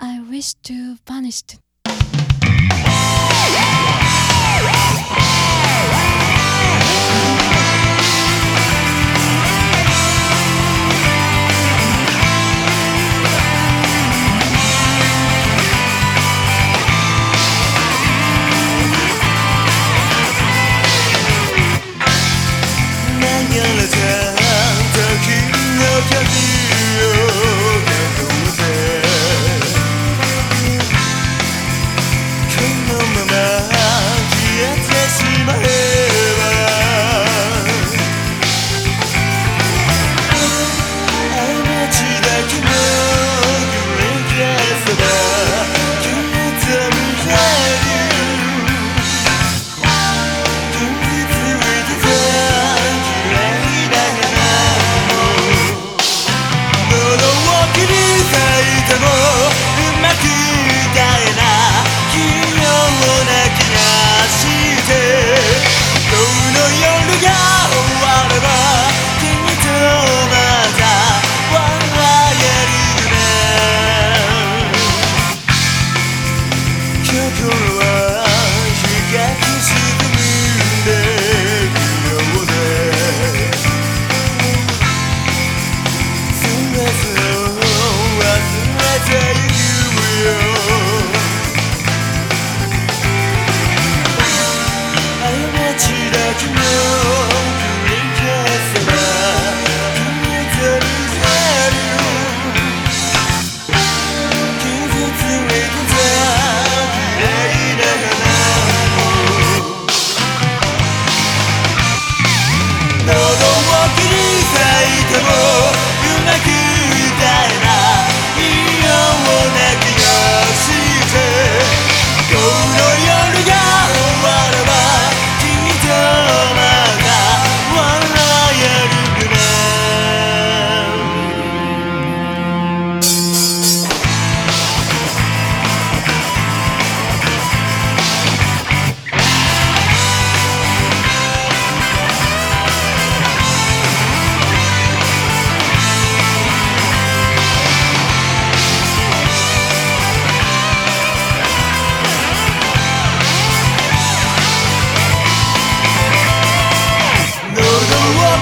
I wish to vanish